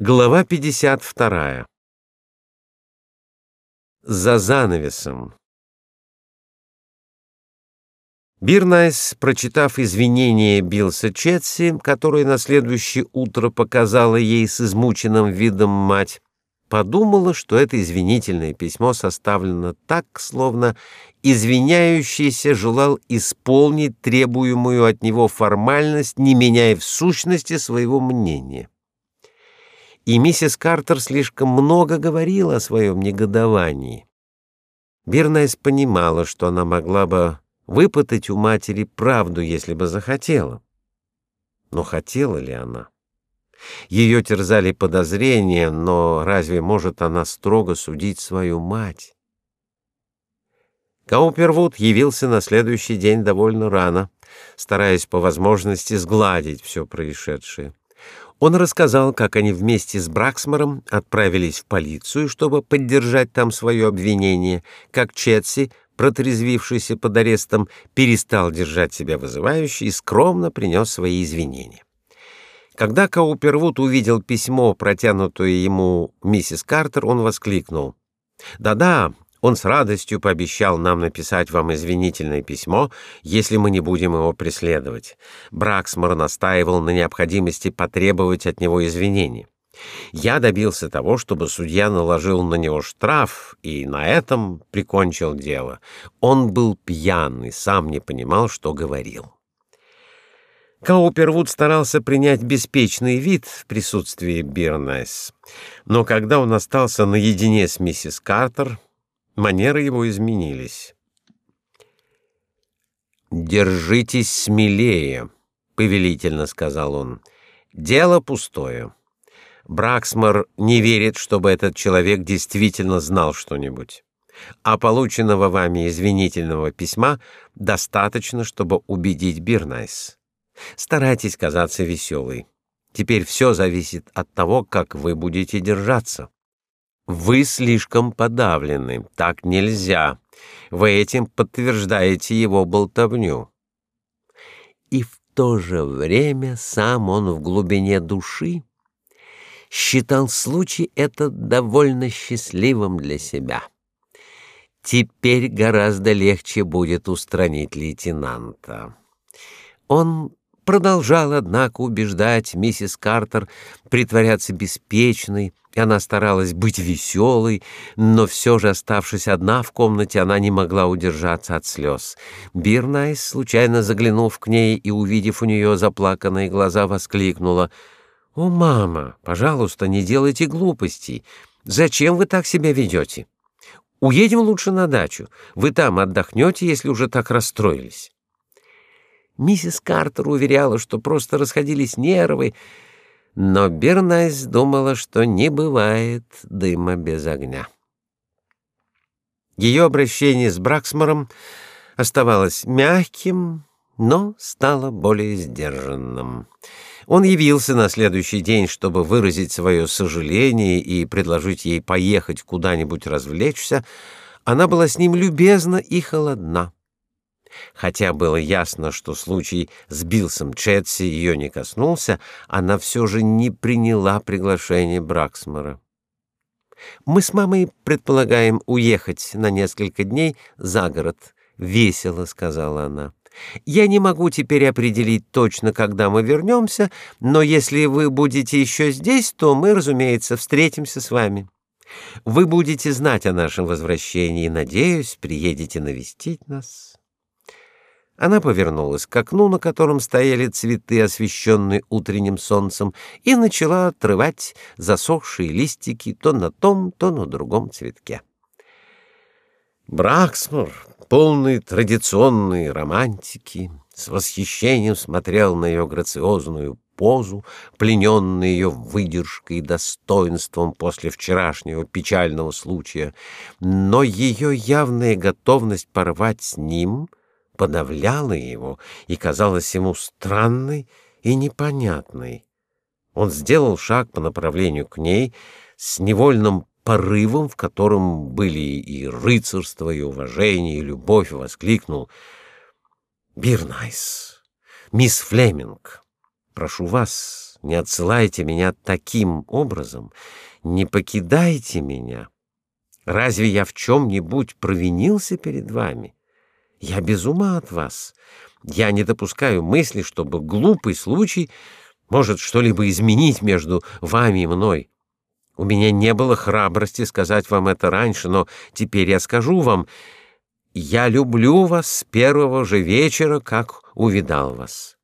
Глава 52. За занавесом. Бирнайс, прочитав извинения Билса Четси, которое на следующее утро показала ей с измученным видом мать, подумала, что это извинительное письмо составлено так, словно извиняющийся желал исполнить требуемую от него формальность, не меняя в сущности своего мнения и миссис Картер слишком много говорила о своем негодовании. Бирнайс понимала, что она могла бы выпытать у матери правду, если бы захотела. Но хотела ли она? Ее терзали подозрения, но разве может она строго судить свою мать? Каупервуд явился на следующий день довольно рано, стараясь по возможности сгладить все происшедшее. Он рассказал, как они вместе с Браксмором отправились в полицию, чтобы поддержать там свое обвинение, как Четси, протрезвившийся под арестом, перестал держать себя вызывающе и скромно принес свои извинения. Когда Каупервуд увидел письмо, протянутое ему миссис Картер, он воскликнул: "Да-да, он с радостью пообещал нам написать вам извинительное письмо, если мы не будем его преследовать. Браксмор настаивал на необходимости потребовать от него извинений. Я добился того, чтобы судья наложил на него штраф, и на этом прикончил дело. Он был пьян и сам не понимал, что говорил. Каупервуд старался принять беспечный вид в присутствии Бирнайс, но когда он остался наедине с миссис Картер, Манеры его изменились. «Держитесь смелее», — повелительно сказал он. «Дело пустое. Браксмор не верит, чтобы этот человек действительно знал что-нибудь. А полученного вами извинительного письма достаточно, чтобы убедить Бирнайс. Старайтесь казаться веселой. Теперь все зависит от того, как вы будете держаться. Вы слишком подавлены. Так нельзя. Вы этим подтверждаете его болтовню. И в то же время сам он в глубине души считал случай этот довольно счастливым для себя. Теперь гораздо легче будет устранить лейтенанта. Он продолжал, однако, убеждать миссис Картер притворяться беспечной, и она старалась быть веселой, но все же, оставшись одна в комнате, она не могла удержаться от слез. Бирнайс, случайно заглянув к ней и увидев у нее заплаканные глаза, воскликнула: "О, мама, пожалуйста, не делайте глупостей. Зачем вы так себя ведете? Уедем лучше на дачу. Вы там отдохнете, если уже так расстроились". Миссис Картер уверяла, что просто расходились нервы, но Бернайс думала, что не бывает дыма без огня. Ее обращение с Браксмором оставалось мягким, но стало более сдержанным. Он явился на следующий день, чтобы выразить свое сожаление и предложить ей поехать куда-нибудь развлечься. Она была с ним любезна и холодна. Хотя было ясно, что случай с Билсом Четси ее не коснулся, она все же не приняла приглашение Браксмора. Мы с мамой предполагаем уехать на несколько дней за город, весело сказала она. Я не могу теперь определить точно, когда мы вернемся, но если вы будете еще здесь, то мы, разумеется, встретимся с вами. Вы будете знать о нашем возвращении, надеюсь, приедете навестить нас. Она повернулась к окну, на котором стояли цветы, освещенные утренним солнцем, и начала отрывать засохшие листики то на том, то на другом цветке. Браксмор, полный традиционной романтики, с восхищением смотрел на ее грациозную позу, плененный ее выдержкой и достоинством после вчерашнего печального случая, но ее явная готовность порвать с ним — подавляла его и казалась ему странной и непонятной. Он сделал шаг по направлению к ней с невольным порывом, в котором были и рыцарство, и уважение, и любовь, и воскликнул «Бирнайс, мисс Флеминг, прошу вас, не отсылайте меня таким образом, не покидайте меня. Разве я в чем-нибудь провинился перед вами? Я без ума от вас. Я не допускаю мысли, чтобы глупый случай может что-либо изменить между вами и мной. У меня не было храбрости сказать вам это раньше, но теперь я скажу вам, я люблю вас с первого же вечера, как увидал вас.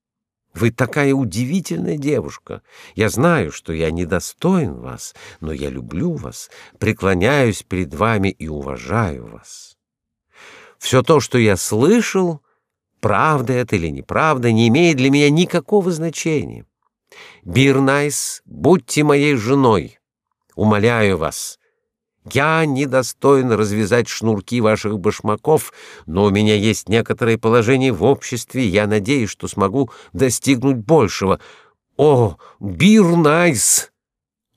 Вы такая удивительная девушка. Я знаю, что я недостоин вас, но я люблю вас, преклоняюсь перед вами и уважаю вас. Все то, что я слышал, правда это или неправда, не имеет для меня никакого значения. Бирнайс, будьте моей женой. Умоляю вас. Я недостоин развязать шнурки ваших башмаков, но у меня есть некоторое положение в обществе, я надеюсь, что смогу достигнуть большего. О, Бирнайс!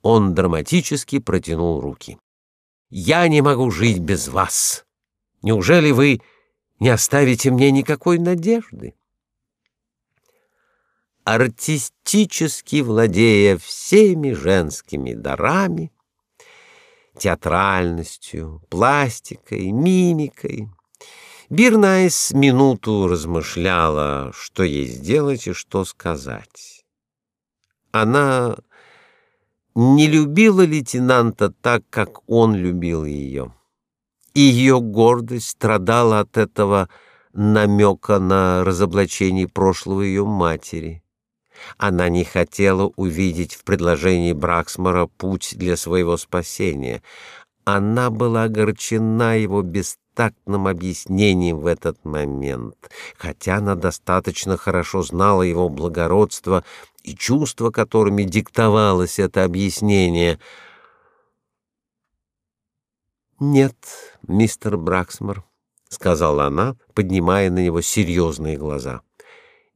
Он драматически протянул руки. Я не могу жить без вас. Неужели вы не оставите мне никакой надежды? артистически владея всеми женскими дарами, театральностью, пластикой, мимикой. Бирнайс минуту размышляла, что ей сделать и что сказать. Она не любила лейтенанта так, как он любил ее, и ее гордость страдала от этого намека на разоблачение прошлого ее матери. Она не хотела увидеть в предложении Браксмара путь для своего спасения. Она была огорчена его бестактным объяснением в этот момент, хотя она достаточно хорошо знала его благородство и чувства, которыми диктовалось это объяснение. «Нет, мистер Браксмар», — сказала она, поднимая на него серьезные глаза.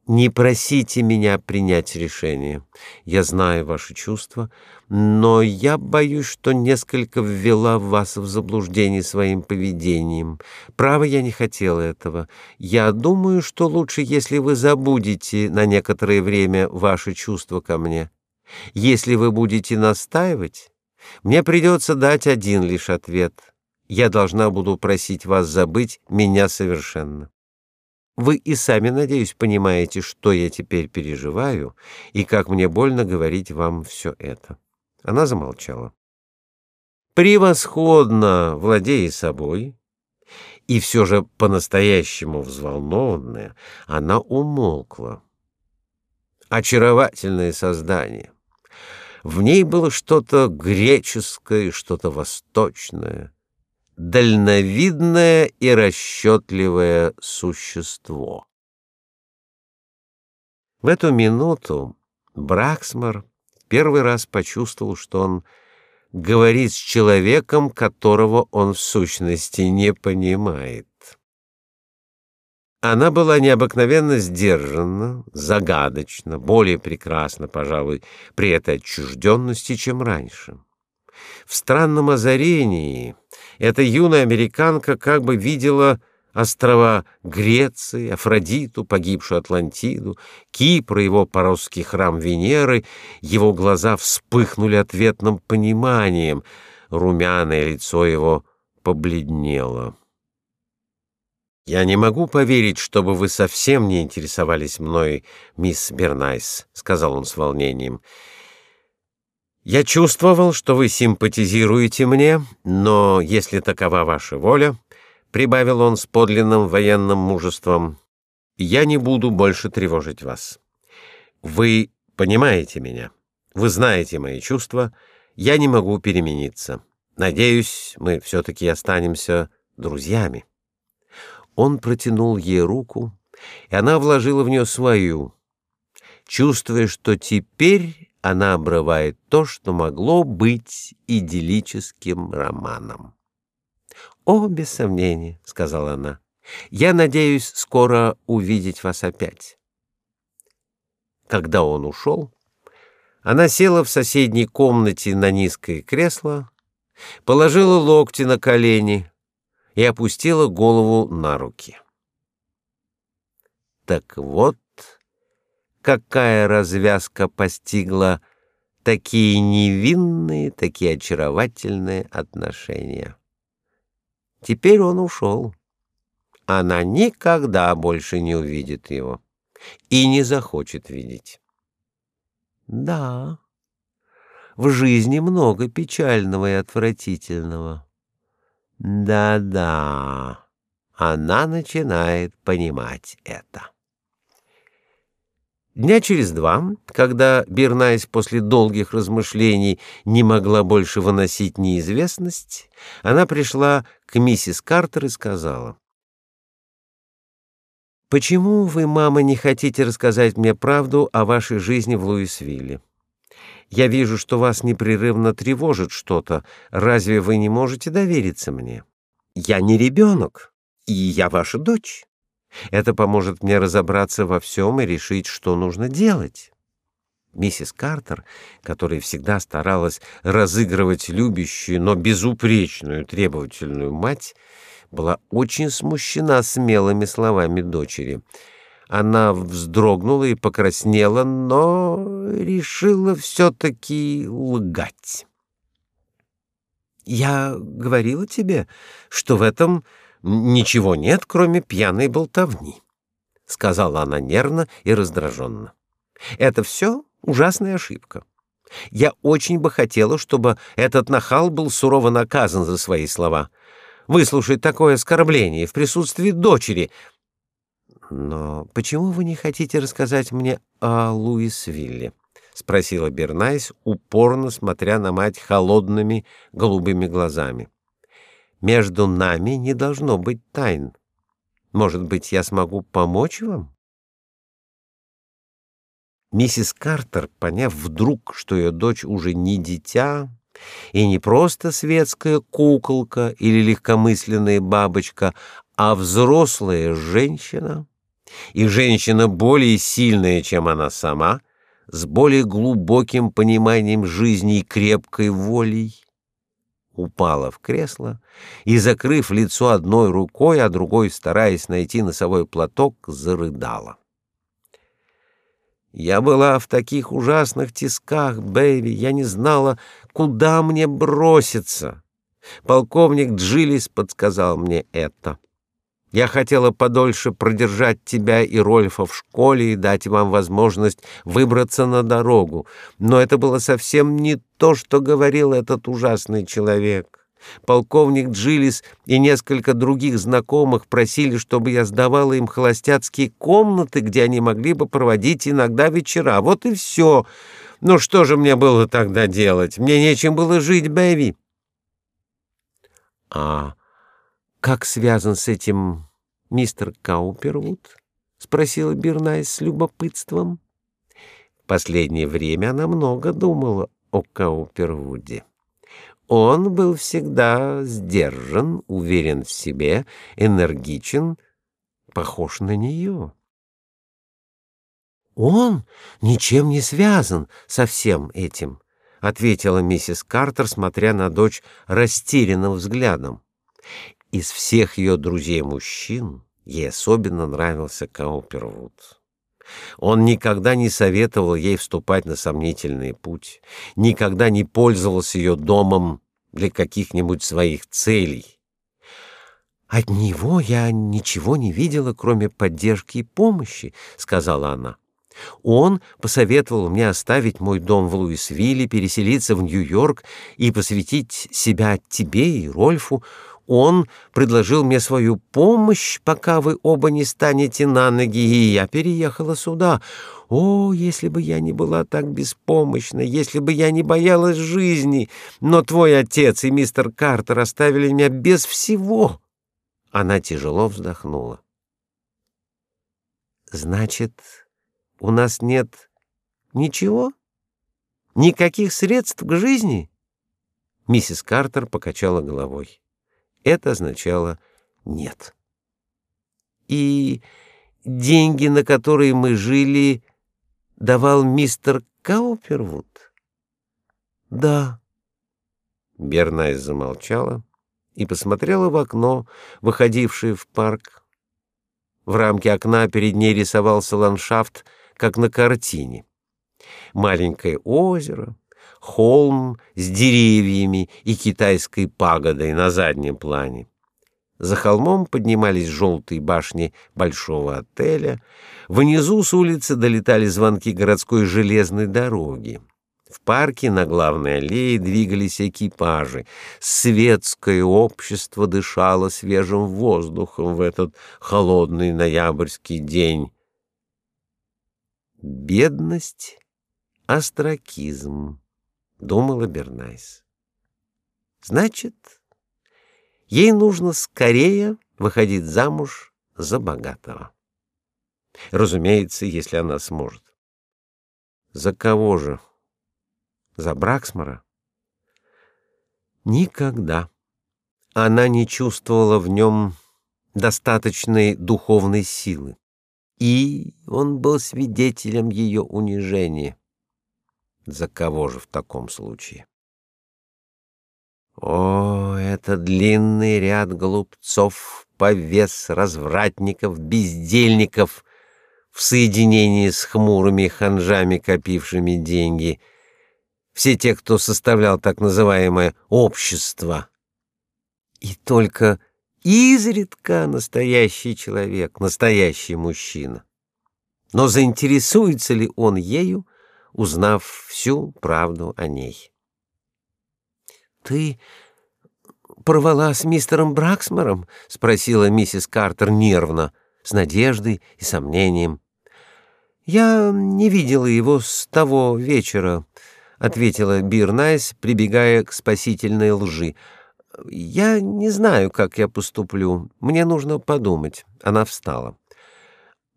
Не просите меня принять решение. Я знаю ваши чувства, но я боюсь, что несколько ввела вас в заблуждение своим поведением. Право, я не хотела этого. Я думаю, что лучше, если вы забудете на некоторое время ваши чувства ко мне. Если вы будете настаивать, мне придется дать один лишь ответ. Я должна буду просить вас забыть меня совершенно. Вы и сами, надеюсь, понимаете, что я теперь переживаю и как мне больно говорить вам все это. Она замолчала. Превосходно владея собой, и все же по-настоящему взволнованная, она умолкла. Очаровательное создание. В ней было что-то греческое, что-то восточное дальновидное и расчетливое существо. В эту минуту Браксмар первый раз почувствовал, что он говорит с человеком, которого он в сущности не понимает. Она была необыкновенно сдержанна, загадочна, более прекрасна, пожалуй, при этой отчужденности, чем раньше. В странном озарении эта юная американка как бы видела острова Греции, Афродиту, погибшую Атлантиду, Кипр, его поросский храм Венеры, его глаза вспыхнули ответным пониманием, румяное лицо его побледнело. «Я не могу поверить, чтобы вы совсем не интересовались мной, мисс Бернайс», — сказал он с волнением. Я чувствовал, что вы симпатизируете мне, но если такова ваша воля, прибавил он с подлинным военным мужеством, я не буду больше тревожить вас. Вы понимаете меня. Вы знаете мои чувства. Я не могу перемениться. Надеюсь, мы все таки останемся друзьями. Он протянул ей руку, и она вложила в нее свою, чувствуя, что теперь она обрывает то, что могло быть идиллическим романом. «О, без сомнения», — сказала она, — «я надеюсь скоро увидеть вас опять». Когда он ушел, она села в соседней комнате на низкое кресло, положила локти на колени и опустила голову на руки. Так вот какая развязка постигла такие невинные, такие очаровательные отношения. Теперь он ушел. Она никогда больше не увидит его и не захочет видеть. Да, в жизни много печального и отвратительного. Да-да, она начинает понимать это. Дня через два, когда Бернайс после долгих размышлений не могла больше выносить неизвестность, она пришла к миссис Картер и сказала: Почему вы, мама, не хотите рассказать мне правду о вашей жизни в Луисвилле? Я вижу, что вас непрерывно тревожит что-то. Разве вы не можете довериться мне? Я не ребенок, и я ваша дочь. Это поможет мне разобраться во всем и решить, что нужно делать. Миссис Картер, которая всегда старалась разыгрывать любящую, но безупречную, требовательную мать, была очень смущена смелыми словами дочери. Она вздрогнула и покраснела, но решила все-таки лгать. «Я говорила тебе, что в этом ничего нет, кроме пьяной болтовни, сказала она нервно и раздраженно. Это все ужасная ошибка. Я очень бы хотела, чтобы этот нахал был сурово наказан за свои слова. Выслушать такое оскорбление в присутствии дочери. Но почему вы не хотите рассказать мне о Луисвилле? спросила Бернайс, упорно смотря на мать холодными голубыми глазами. Между нами не должно быть тайн. Может быть, я смогу помочь вам? Миссис Картер, поняв вдруг, что ее дочь уже не дитя и не просто светская куколка или легкомысленная бабочка, а взрослая женщина, и женщина более сильная, чем она сама, с более глубоким пониманием жизни и крепкой волей, упала в кресло и, закрыв лицо одной рукой, а другой, стараясь найти носовой платок, зарыдала. Я была в таких ужасных тисках, Бэйби, я не знала, куда мне броситься. Полковник Джилис подсказал мне это. Я хотела подольше продержать тебя и Рольфа в школе и дать вам возможность выбраться на дорогу, но это было совсем не то, что говорил этот ужасный человек. Полковник Джилис и несколько других знакомых просили, чтобы я сдавала им холостяцкие комнаты, где они могли бы проводить иногда вечера. Вот и все. Ну что же мне было тогда делать? Мне нечем было жить, Бэви. А как связан с этим мистер Каупервуд? спросила Бернайс с любопытством. В последнее время она много думала о Каупервуде. Он был всегда сдержан, уверен в себе, энергичен, похож на нее. Он ничем не связан со всем этим, ответила миссис Картер, смотря на дочь растерянным взглядом. Из всех ее друзей-мужчин ей особенно нравился Каупервуд. Он никогда не советовал ей вступать на сомнительный путь, никогда не пользовался ее домом для каких-нибудь своих целей. От него я ничего не видела, кроме поддержки и помощи, сказала она. Он посоветовал мне оставить мой дом в Луисвилле, переселиться в Нью-Йорк и посвятить себя тебе и Рольфу. Он предложил мне свою помощь, пока вы оба не станете на ноги, и я переехала сюда. О, если бы я не была так беспомощна, если бы я не боялась жизни, но твой отец и мистер Картер оставили меня без всего. Она тяжело вздохнула. Значит, у нас нет ничего? Никаких средств к жизни? Миссис Картер покачала головой. Это означало «нет». И деньги, на которые мы жили, давал мистер Каупервуд? Да. Бернайс замолчала и посмотрела в окно, выходившее в парк. В рамке окна перед ней рисовался ландшафт, как на картине. Маленькое озеро, холм с деревьями и китайской пагодой на заднем плане. За холмом поднимались желтые башни большого отеля, внизу с улицы долетали звонки городской железной дороги. В парке на главной аллее двигались экипажи. Светское общество дышало свежим воздухом в этот холодный ноябрьский день. Бедность, остракизм, думала Бернайс. Значит, ей нужно скорее выходить замуж за богатого. Разумеется, если она сможет. За кого же? За Браксмора? Никогда. Она не чувствовала в нем достаточной духовной силы, и он был свидетелем ее унижения. За кого же в таком случае? О, это длинный ряд глупцов, повес, развратников, бездельников в соединении с хмурыми ханжами, копившими деньги — все те, кто составлял так называемое общество. И только изредка настоящий человек, настоящий мужчина. Но заинтересуется ли он ею, узнав всю правду о ней? Ты порвала с мистером Браксмором? спросила миссис Картер нервно, с надеждой и сомнением. Я не видела его с того вечера. — ответила Бирнайс, прибегая к спасительной лжи. «Я не знаю, как я поступлю. Мне нужно подумать». Она встала.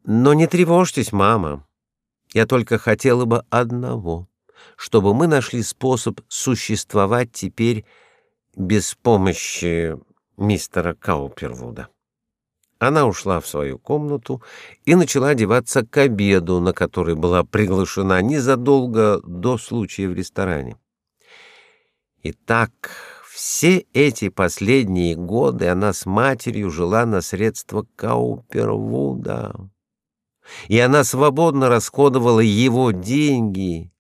«Но не тревожьтесь, мама. Я только хотела бы одного, чтобы мы нашли способ существовать теперь без помощи мистера Каупервуда». Она ушла в свою комнату и начала одеваться к обеду, на который была приглашена незадолго до случая в ресторане. Итак, все эти последние годы она с матерью жила на средства Каупервуда. И она свободно расходовала его деньги,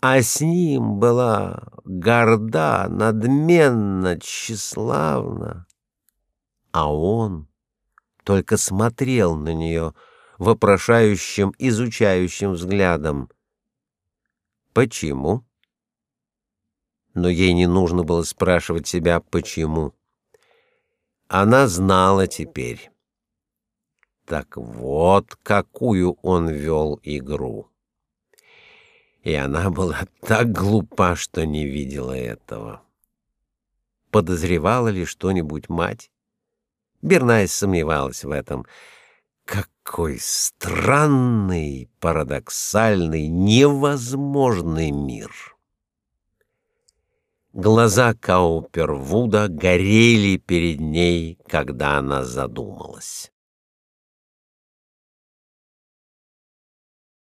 а с ним была горда, надменна, тщеславна. А он только смотрел на нее вопрошающим, изучающим взглядом. Почему? Но ей не нужно было спрашивать себя почему. Она знала теперь. Так вот, какую он вел игру. И она была так глупа, что не видела этого. Подозревала ли что-нибудь мать? Бернайс сомневалась в этом. Какой странный, парадоксальный, невозможный мир. Глаза Каупервуда горели перед ней, когда она задумалась.